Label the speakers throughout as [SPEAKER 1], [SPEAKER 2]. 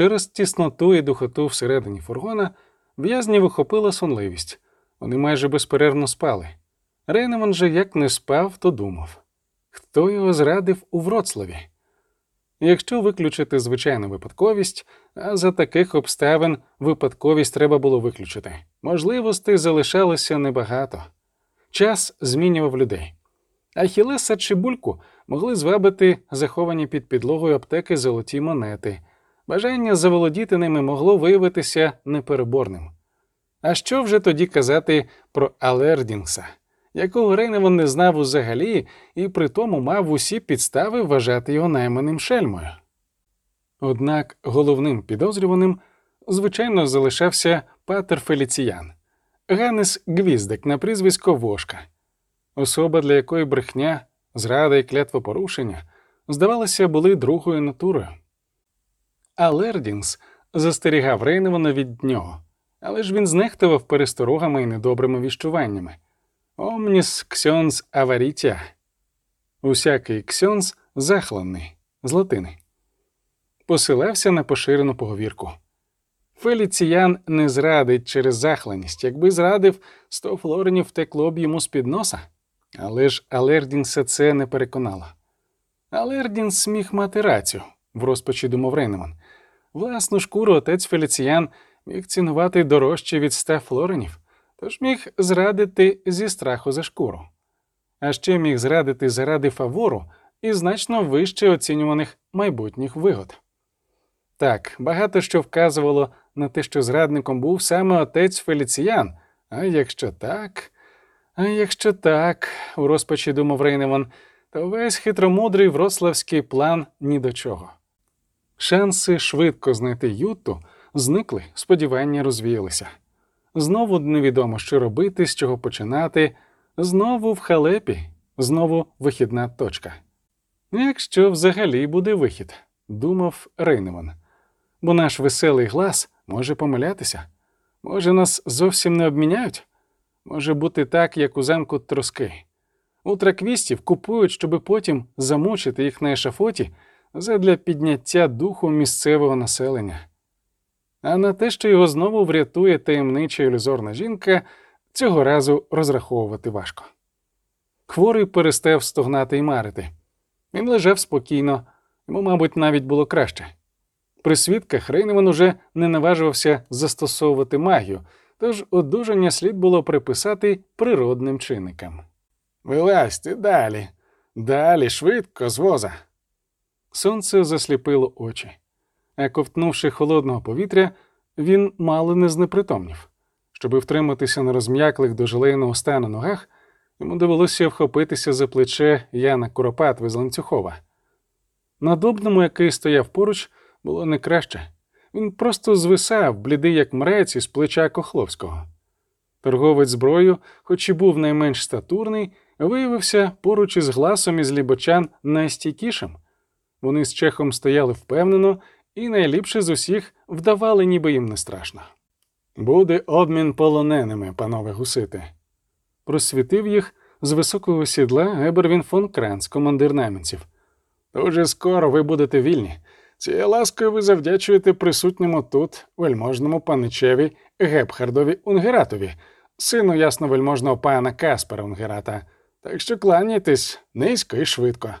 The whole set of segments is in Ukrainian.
[SPEAKER 1] Через тісноту і духоту всередині фургона в'язнів охопила сонливість. Вони майже безперервно спали. Рейнеман же як не спав, то думав хто його зрадив у Вроцлаві? Якщо виключити звичайну випадковість, а за таких обставин випадковість треба було виключити. Можливостей залишалося небагато. Час змінював людей. Ахілеса чи бульку могли звабити заховані під підлогою аптеки золоті монети. Бажання заволодіти ними могло виявитися непереборним. А що вже тоді казати про Алердінгса, якого Рейневан не знав взагалі і при тому мав усі підстави вважати його найманим шельмою? Однак головним підозрюваним, звичайно, залишався Патер Феліціян, Ганес Гвіздик на прізвисько Вошка, особа, для якої брехня, зрада і клятвопорушення, здавалося, були другою натурою. Аллердінгс застерігав Рейневана від нього, але ж він знехтував пересторогами і недобрими віщуваннями. Omnis ксьондз avaritia. Усякий ксьондз захланний з латини. Посилався на поширену поговірку. Феліціян не зрадить через захланість, якби зрадив, сто флоренів втекло б йому з під носа. Але ж Алердінса це не переконало. Алердінс міг мати рацію, в розпачі думав Рейнеман. Власну шкуру отець Феліціян міг цінувати дорожче від ста флоренів, тож міг зрадити зі страху за шкуру. А ще міг зрадити заради фавору і значно вище оцінюваних майбутніх вигод. Так, багато що вказувало на те, що зрадником був саме отець Феліціян, а якщо так, а якщо так, у розпачі думав Рейневан, то весь хитромудрий вроцлавський план ні до чого. Шанси швидко знайти Юту зникли, сподівання розвіялися. Знову невідомо, що робити, з чого починати, знову в халепі, знову вихідна точка. Якщо взагалі буде вихід, думав Рейнеман, бо наш веселий глас може помилятися, може, нас зовсім не обміняють, може бути так, як у замку троски. Утраквістів купують, щоби потім замучити їх на ешафоті задля підняття духу місцевого населення. А на те, що його знову врятує таємнича ілюзорна жінка, цього разу розраховувати важко. Хворий перестав стогнати і марити. Він лежав спокійно, йому, мабуть, навіть було краще. При свідках Рейневан уже не наважувався застосовувати магію, тож одужання слід було приписати природним чинникам. Вилазьте далі, далі, швидко, з воза. Сонце засліпило очі, а ковтнувши холодного повітря, він мало не знепритомнів. Щоби втриматися на розм'яклих до желейного стану ногах, йому довелося вхопитися за плече Яна Куропатви з ланцюхова. На добному, який стояв поруч, було не краще. Він просто звисав, блідий, як мрець із плеча Кохловського. Торговець зброю, хоч і був найменш статурний, виявився поруч із гласом із лібочан найстійкішим. Вони з чехом стояли впевнено і найліпше з усіх вдавали, ніби їм не страшно. Буде обмін полоненими, панове гусити. Просвітив їх з високого сідла Ебервін фон Кранц, командир найманців. Дуже скоро ви будете вільні. Цією ласкою ви завдячуєте присутньому тут вельможному паничеві Гепхардові Унгератові, сину ясновельможного пана Каспера Унгерата. Так що кланяйтесь низько і швидко.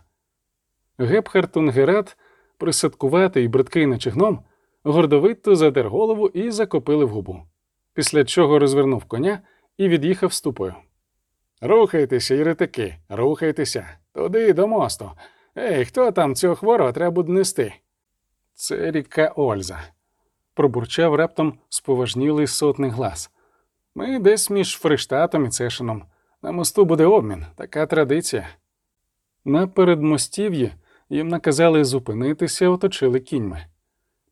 [SPEAKER 1] Гепхард Унгерат, присадкуватий бридкий начигном, гордовито задер голову і закопили в губу, після чого розвернув коня і від'їхав ступою. Рухайтеся, єретики, рухайтеся, туди до мосту. Ей, хто там цього хворого треба буде нести? Це ріка Ольза, пробурчав раптом споважнілий сотний глас. Ми десь між Фриштатом і Цешином. На мосту буде обмін, така традиція. На передмостів'ї їм наказали зупинитися, оточили кіньми.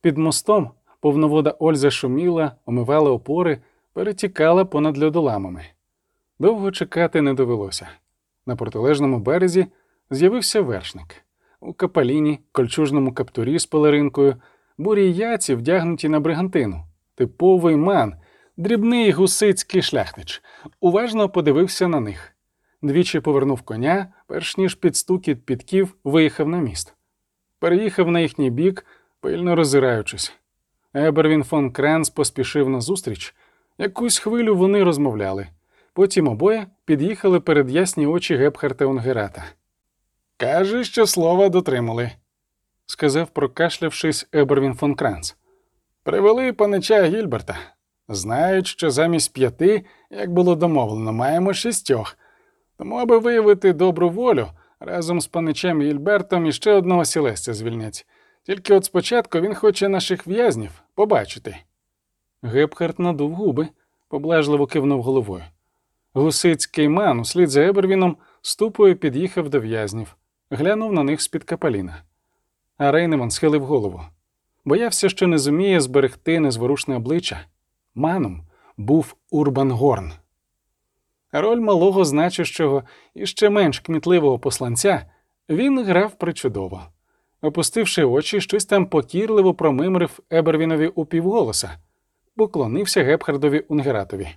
[SPEAKER 1] Під мостом повновода Ольза шуміла, омивала опори, перетікала понад льодоламами. Довго чекати не довелося. На протилежному березі з'явився вершник. У капаліні, кольчужному каптурі з пелеринкою, бурій яці вдягнуті на бригантину, типовий ман, дрібний гусицький шляхтич, уважно подивився на них. Двічі повернув коня, перш ніж під стукіт підків виїхав на міст. Переїхав на їхній бік, пильно роззираючись. Ебервін фон Кранц поспішив назустріч. Якусь хвилю вони розмовляли. Потім обоє під'їхали перед ясні очі Гепхарта Унгерата. Каже, що слова дотримали, сказав, прокашлявшись Ебервін фон Кранц. Привели панича Гільберта. Знають, що замість п'яти, як було домовлено, маємо шістьох. Тому, аби виявити добру волю, разом з паничем Гільбертом і ще одного сілесця звільнять. Тільки от спочатку він хоче наших в'язнів побачити. Гепхард надув губи, поблажливо кивнув головою. Гусицький ман, услід за Ебервіном, ступою під'їхав до в'язнів, глянув на них з-під капаліна. А Рейнеман схилив голову. Боявся, що не зуміє зберегти незворушне обличчя. Маном був Урбан Горн. Роль малого значущого і ще менш кмітливого посланця він грав причудово. Опустивши очі, щось там покірливо промимрив Ебервінові у півголоса, поклонився Гепхардові Унгератові.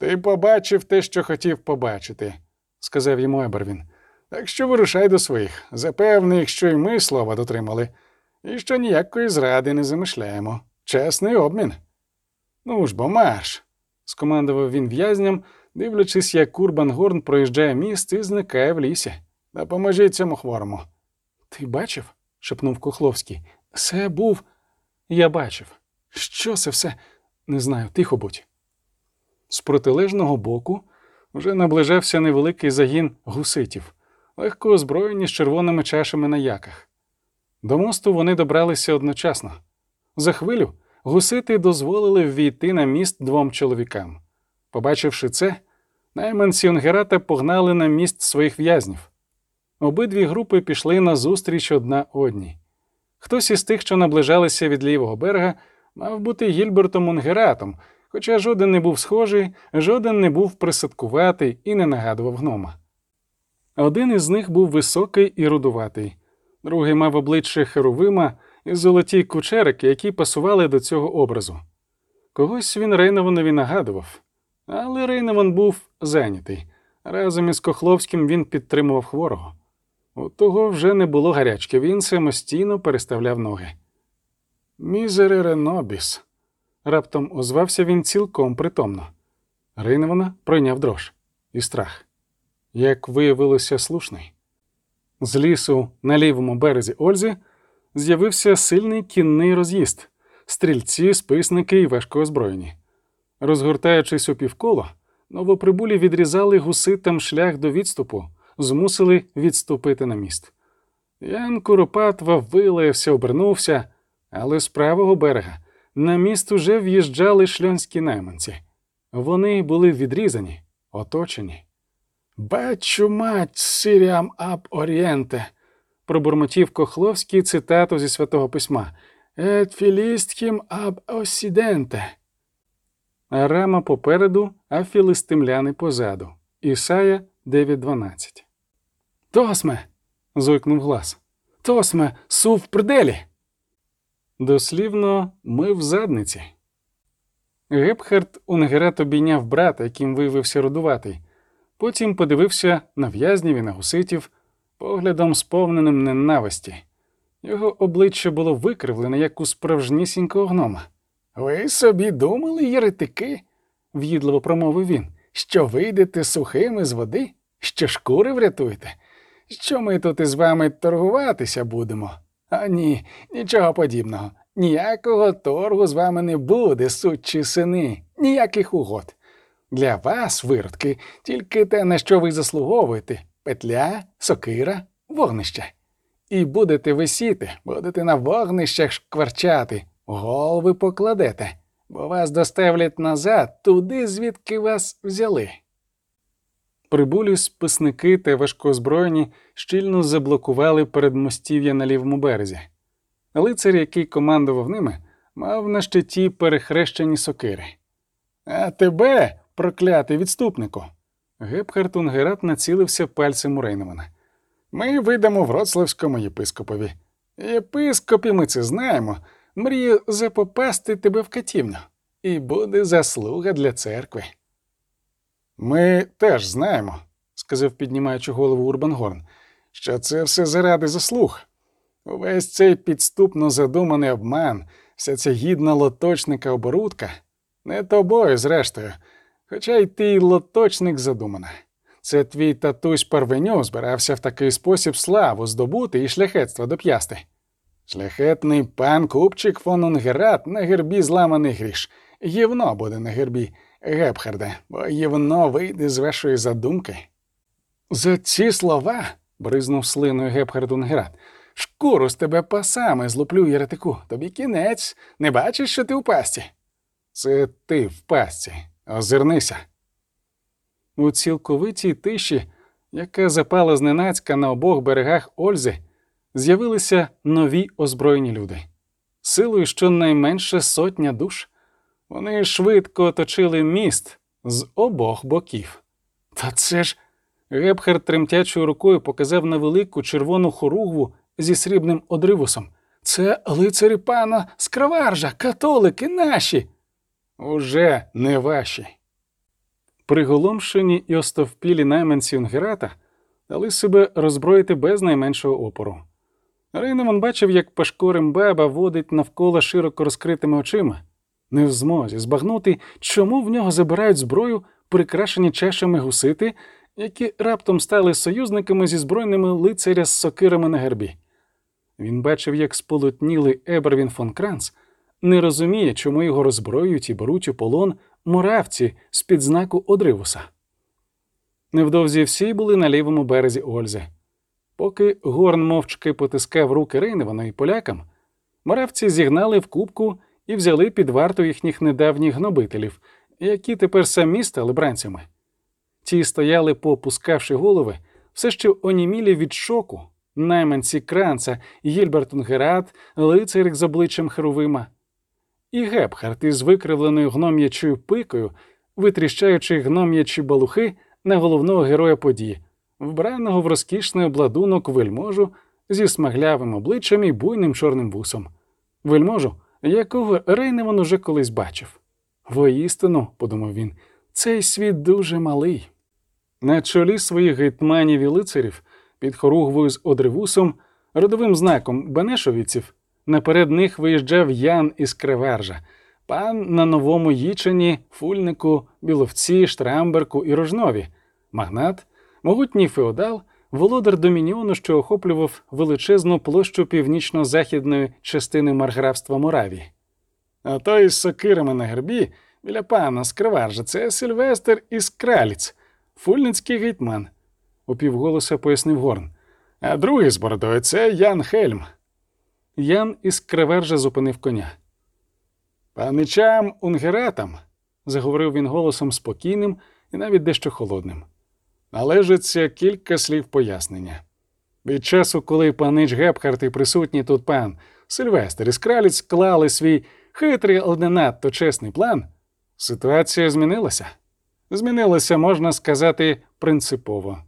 [SPEAKER 1] Ти побачив те, що хотів побачити, сказав йому Ебервін. Так що вирушай до своїх. Запевни що й ми слова дотримали, і що ніякої зради не замишляємо. Чесний обмін. Ну ж бо марш, скомандував він в'язням, дивлячись, як Курбан Горн проїжджає міст і зникає в лісі. Допоможіть цьому хворому. Ти бачив? шепнув Кохловський. Це був. Я бачив. Що це все? Не знаю, тихо будь. З протилежного боку вже наближався невеликий загін гуситів, легко озброєні з червоними чашами на яках. До мосту вони добралися одночасно. За хвилю гусити дозволили ввійти на міст двом чоловікам. Побачивши це, найманці Онгерата погнали на міст своїх в'язнів. Обидві групи пішли назустріч одна одній. Хтось із тих, що наближалися від лівого берега, мав бути Гільбертом Унгератом, хоча жоден не був схожий, жоден не був присадкуватий і не нагадував гнома. Один із них був високий і рудуватий, другий мав обличчя Херовима і золоті кучерики, які пасували до цього образу. Когось він Рейнованові нагадував, але Рейнован був зайнятий. Разом із Кохловським він підтримував хворого. У того вже не було гарячки, він самостійно переставляв ноги. Мізере Ренобіс. Раптом озвався він цілком притомно. Рейневана пройняв дрож і страх. Як виявилося слушний. З лісу на лівому березі Ользи з'явився сильний кінний роз'їзд, стрільці, списники і важкоозброєні. Розгортаючись у півколо, новоприбулі відрізали гуситам шлях до відступу, змусили відступити на міст. Ян Куропатва вилаявся, обернувся, але з правого берега на міст уже в'їжджали шльонські найманці. Вони були відрізані, оточені. Бачу мать сирям аб орієнте, пробурмотів Кохловський цитату зі святого письма Ет філістхім аб осіденте. Арама попереду, а філистимляни позаду. Ісая 9.12. To jsme. зойкнув Глас. To jsme, su v prdeli. Дослівно, ми в задниці. Гепхард Унгерат обійняв брата, яким виявився родуватий. Потім подивився на в'язнів і на гуситів поглядом, сповненим ненависті. Його обличчя було викривлене, як у справжнісінького гнома. Ви собі думали, єретики, в'їдливо промовив він, що вийдете сухими з води, що шкури врятуєте, що ми тут із вами торгуватися будемо. А ні, нічого подібного. Ніякого торгу з вами не буде, сучі сини, ніяких угод. Для вас, виродки, тільки те, на що ви заслуговуєте петля, сокира, вогнище. І будете висіти, будете на вогнищах шкварчати, голови покладете, бо вас доставлять назад туди, звідки вас взяли. Прибулі списники та важкоозброєні щільно заблокували передмостів'я на лівому березі. Лицар, який командував ними, мав на щиті перехрещені сокири. А тебе, проклятий відступнику. Гепхард Унгерат націлився пальцем у Рейневана. Ми видамо вроцлавському єпископові. Єпископі ми це знаємо, мрію запопасти тебе в катівню, і буде заслуга для церкви. Ми теж знаємо, сказав, піднімаючи голову Урбангорн, що це все заради заслуг. Увесь цей підступно задуманий обман вся ця гідна лоточника оборудка, не тобою, зрештою, хоча й ти лоточник задумана. Це твій татусь Парвеню збирався в такий спосіб славу здобути і шляхетство доп'ясти. Шляхетний пан Купчик фон Унгерат на гербі зламаний гріш. Гівно буде на гербі, Гепхарде, бо гівно вийде з вашої задумки. За ці слова, бризнув слиною Гепхард Унгерат, шкуру з тебе пасами злуплю, єретику. Тобі кінець. Не бачиш, що ти в пастці? Це ти в пастці. Озирнися. У цілковитій тиші, яка запала зненацька на обох берегах Ользи, з'явилися нові озброєні люди. Силою щонайменше сотня душ. Вони швидко оточили міст з обох боків. Та це ж. Гепхер тремтячою рукою показав на велику червону хоругву зі срібним одривусом. Це лицарі пана Скраваржа, католики наші. Уже не ваші. Приголомшені і остовпілі найманці Унгерата дали себе роззброїти без найменшого опору. Рейнеман бачив, як Пашкорим баба водить навколо широко розкритими очима, не в змозі збагнути, чому в нього забирають зброю, прикрашені чашами гусити, які раптом стали союзниками зі збройними лицаря з сокирами на гербі. Він бачив, як сполотнілий Ебервін фон Кранц не розуміє, чому його роззброюють і беруть у полон муравці з під знаку Одривуса. Невдовзі всі були на лівому березі Ользи. Поки Горн мовчки потискав руки Рейневана і полякам, моравці зігнали в кубку і взяли під варту їхніх недавніх гнобителів, які тепер самі стали бранцями. Ті стояли, попускавши голови, все ще онімілі від шоку, найманці Кранца, Гільберт Унгерат, лицарик з обличчям херувима. І Гепхард із викривленою гном'ячою пикою, витріщаючи гном'ячі балухи на головного героя події, вбраного в розкішний обладунок вельможу зі смаглявим обличчям і буйним чорним вусом. Вельможу, якого Рейневан уже колись бачив. Воістину, подумав він, цей світ дуже малий. На чолі своїх гетьманів і лицарів під хоругвою з одривусом, родовим знаком Бенешовіців, наперед них виїжджав Ян із Кривержа, пан на новому Їчині, Фульнику, Біловці, Штрамберку і Рожнові, магнат, могутній феодал, володар домініону, що охоплював величезну площу північно-західної частини марграфства Моравії. А той із сокирами на гербі біля пана Скриваржа це Сильвестр із Краліць, фульницький гетьман, упівголоса пояснив Горн. А другий з бородою це Ян Хельм. Ян із Кривержа зупинив коня. Паничам унгератам, заговорив він голосом спокійним і навіть дещо холодним. Належиться кілька слів пояснення. Від часу, коли панич Гепхарт і присутній тут пан Сильвестр і Скраліць склали свій хитрий, але не надто чесний план, ситуація змінилася. Змінилася, можна сказати, принципово.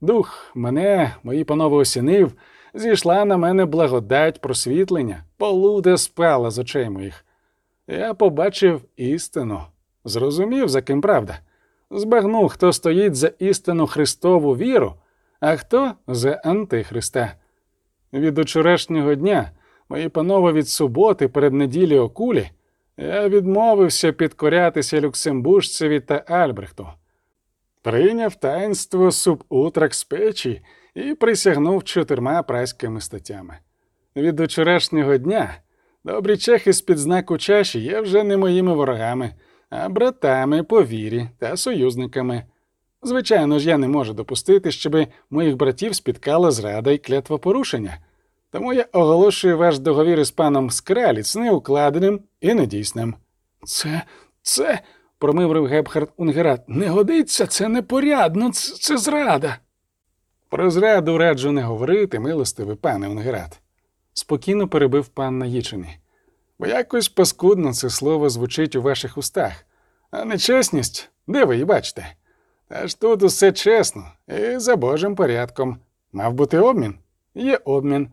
[SPEAKER 1] Дух мене, мої панове осінив, зійшла на мене благодать просвітлення, полуда спала з очей моїх. Я побачив істину, зрозумів, за ким правда. Збагнув, хто стоїть за істину Христову віру, а хто за Антихриста. Від учорашнього дня, мої панове від суботи перед неділі окулі, я відмовився підкорятися Люксембуржцеві та Альбрехту. Прийняв таїнство субутрак з печі і присягнув чотирма праськими статтями. Від учорашнього дня добрі чехи з під знаку чаші є вже не моїми ворогами, а братами по вірі та союзниками. Звичайно ж, я не можу допустити, щоб моїх братів спіткала зрада і клятвопорушення. Тому я оголошую ваш договір із паном Скраліц неукладеним і недійсним. Це, це, промиврив Гебхард Унгерат, не годиться, це непорядно, це, це зрада. Про зраду раджу не говорити, милостивий пане Унгерат, спокійно перебив пан Наїчиний. Бо якось паскудно це слово звучить у ваших устах, а нечесність, де ви її бачите? Та ж тут усе чесно і за Божим порядком. Мав бути обмін? Є обмін.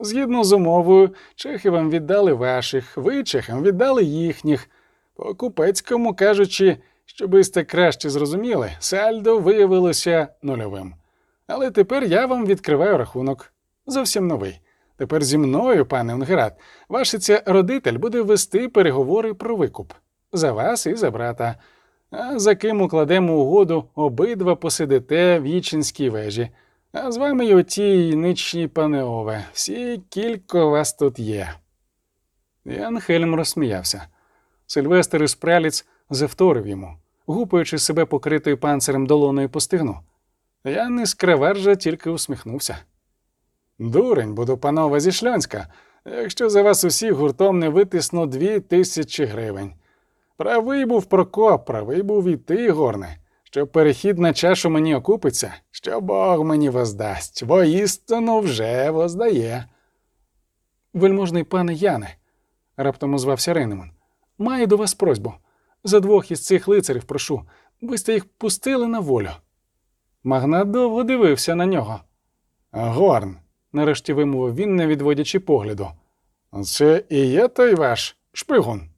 [SPEAKER 1] Згідно з умовою, чехи вам віддали ваших, ви чехам віддали їхніх. По купецькому кажучи, щоби сте краще зрозуміли, сальдо виявилося нульовим. Але тепер я вам відкриваю рахунок. Зовсім новий. Тепер зі мною, пане Унгерат, вашиця родитель буде вести переговори про викуп за вас і за брата. А за ким укладемо угоду, обидва посидите в Їчинській вежі. А з вами й оті ничні панеове. Всі кілько вас тут є. Ян Хельм розсміявся. Сильвестр із пряліць завторив йому, гупаючи себе покритою панцирем долоною по стигну. Ян із кривержа тільки усміхнувся. Дурень буду, панова зі Шльонська, якщо за вас усіх гуртом не витисну дві тисячі гривень. Правий був Прокоп, правий був і ти, горне, що перехід на чашу мені окупиться, що Бог мені воздасть, воістину вже воздає. Вельможний пане Яне, раптом озвався Рейнеман, маю до вас просьбу. За двох із цих лицарів прошу, ви сте їх пустили на волю. Магнат довго дивився на нього. Горн, нарешті вимовив він, не відводячи погляду. Це і є той ваш шпигун?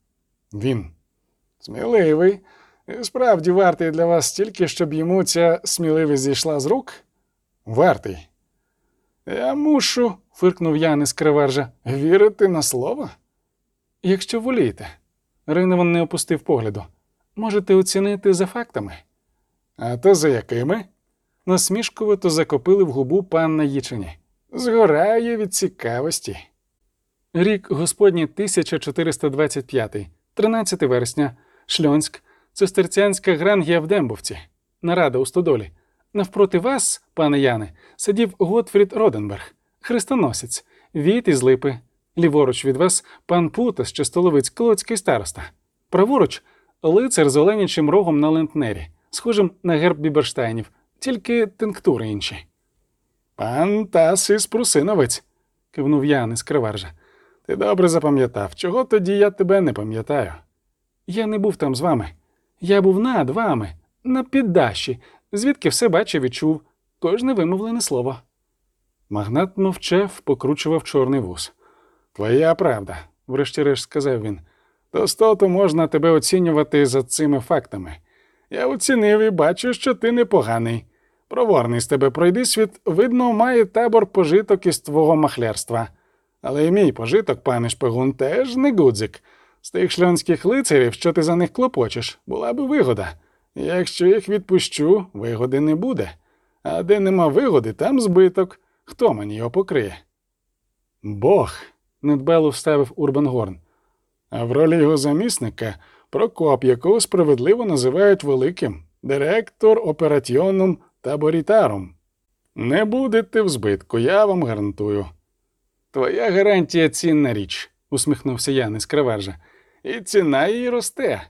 [SPEAKER 1] Він. Сміливий. Справді вартий для вас стільки, щоб йому ця сміливість зійшла з рук? Вартий. Я мушу, фиркнув Ян із кривержа, вірити на слово? Якщо волієте. Рейневан не опустив погляду. Можете оцінити за фактами. А то за якими? Насмішкувато закопили в губу панна Їчині. Згорає від цікавості. Рік Господній 1425, 13 вересня, Шльонськ, цистерцянська грангія в Дембовці, нарада у стодолі. Навпроти вас, пане Яне, сидів Готфрід Роденберг, хрестоносець, віт із липи. Ліворуч від вас пан Путас, чистоловець Клоцький староста. Праворуч лицар з оленячим рогом на лентнері, схожим на герб Біберштайнів, тільки тинктури інші. Пан Тасис Прусиновець, кивнув Ян із криваржа. Ти добре запам'ятав, чого тоді я тебе не пам'ятаю. Я не був там з вами. Я був над вами, на піддащі, звідки все бачив і чув, кожне вимовлене слово. Магнат мовчав, покручував чорний вус. Твоя правда, врешті-решт сказав він. Достоту можна тебе оцінювати за цими фактами. Я оцінив і бачу, що ти непоганий. Проворний з тебе пройди світ, видно, має табор пожиток із твого махлярства. Але і мій пожиток, пане шпигун, теж не гудзик. З тих шльонських лицарів, що ти за них клопочеш, була би вигода. Якщо їх відпущу, вигоди не буде. А де нема вигоди, там збиток. Хто мені його покриє? Бог, недбало вставив Урбан Горн. А в ролі його замісника Прокоп, якого справедливо називають великим, директор операціонум таборітарум. Не будете в збитку, я вам гарантую. Твоя гарантія цінна річ, усміхнувся Ян із кривержа. І ціна її росте.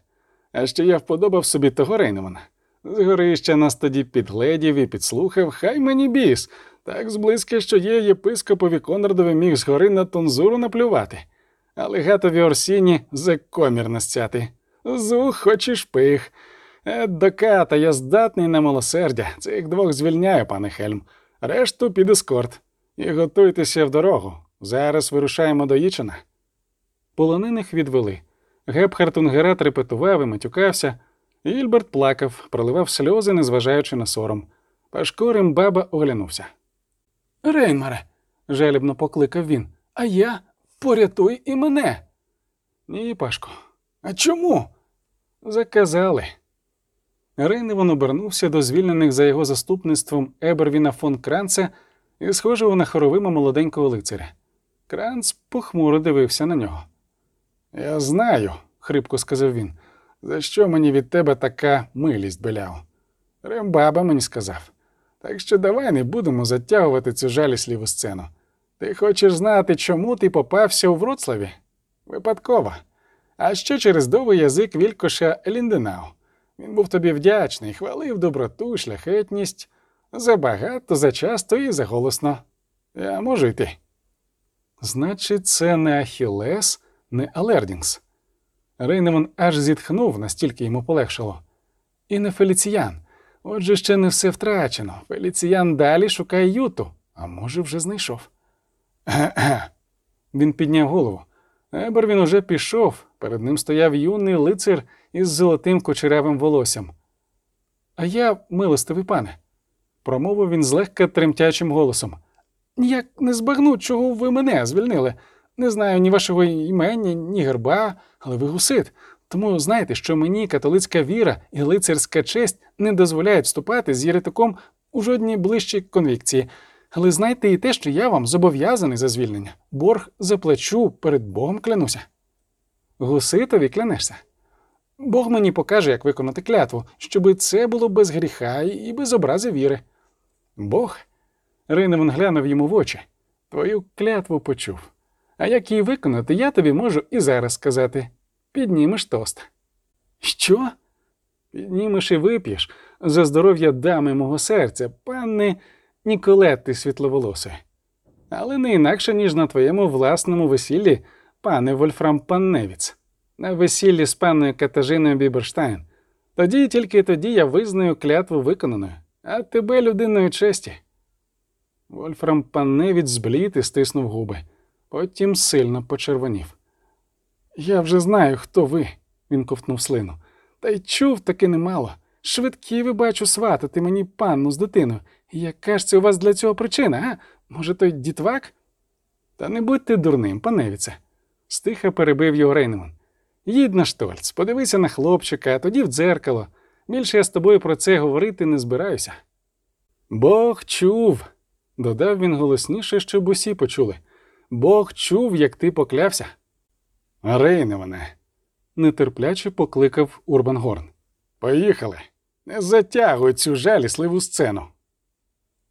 [SPEAKER 1] А ще я вподобав собі того Рейнемана. Згорища нас тоді підгледів і підслухав, хай мені біс, так зблизька, що єпископові Конрадові міг згори на тонзуру наплювати, а легатові Орсіні за комір насцяти. Зух, хоч і шпих. Е, до я здатний на милосердя. Цих двох звільняю, пане Хельм. Решту під ескорт. І готуйтеся в дорогу. Зараз вирушаємо до Їчина. Полонених відвели. Гепхард Унгерат репетував і матюкався. Гільберт плакав, проливав сльози, незважаючи на сором. Пашкорим баба оглянувся. Рейнмаре, жалібно покликав він. А я порятуй і мене. Ні, Пашко. А чому? Заказали. Рейневан обернувся до звільнених за його заступництвом Ебервіна фон Кранца і схожого на хоровима молоденького лицаря. Кранц похмуро дивився на нього. Я знаю, хрипко сказав він, за що мені від тебе така милість беляв. Рембаба мені сказав. Так що давай не будемо затягувати цю жалісліву сцену. Ти хочеш знати, чому ти попався у Вроцлаві? Випадково. А ще через довгий язик Вількоша Лінденау. Він був тобі вдячний, хвалив доброту, шляхетність забагато, зачасто і заголосно. Я можу йти. Значить, це не Ахілес, не Алердінгс. Рейнеман аж зітхнув, настільки йому полегшало. І не Феліціян. Отже, ще не все втрачено. Феліціян далі шукає Юту, а може, вже знайшов. Він підняв голову. Ебер він уже пішов, перед ним стояв юний лицар із золотим кучерявим волоссям. А я, милостивий пане, промовив він злегка тремтячим голосом. ніяк не збагну, чого ви мене звільнили. Не знаю ні вашого імені, ні герба, але ви гусит. Тому знайте, що мені католицька віра і лицарська честь не дозволяють вступати з єретиком у жодні ближчі конвікції. Але знайте і те, що я вам зобов'язаний за звільнення. Борг заплачу, перед Богом клянуся. Гуситові клянешся. Бог мені покаже, як виконати клятву, щоби це було без гріха і без образи віри. Бог. Рейневан глянув йому в очі. Твою клятву почув. А як її виконати, я тобі можу і зараз сказати. Піднімеш тост. Що? Піднімеш і вип'єш за здоров'я дами мого серця, панни Ніколетти світловолосої. Але не інакше, ніж на твоєму власному весіллі, пане Вольфрам Панневіц, на весіллі з панною Катажиною Біберштайн. Тоді і тільки тоді я визнаю клятву виконаною, а тебе людиною честі. Вольфрам Панневіц зблід і стиснув губи, потім сильно почервонів. Я вже знаю, хто ви, він ковтнув слину. Та й чув таки немало. Швидкі ви бачу сватати мені панну з дитиною. Яка ж це у вас для цього причина, а? Може, той дітвак? Та не будьте дурним, паневіце. Стиха перебив його Рейнеман. Їдь на штольц, подивися на хлопчика, а тоді в дзеркало. Більше я з тобою про це говорити не збираюся. Бог чув, додав він голосніше, щоб усі почули. Бог чув, як ти поклявся. Рейневане, нетерпляче покликав Урбан Горн. Поїхали. Не затягуй цю жалісливу сцену.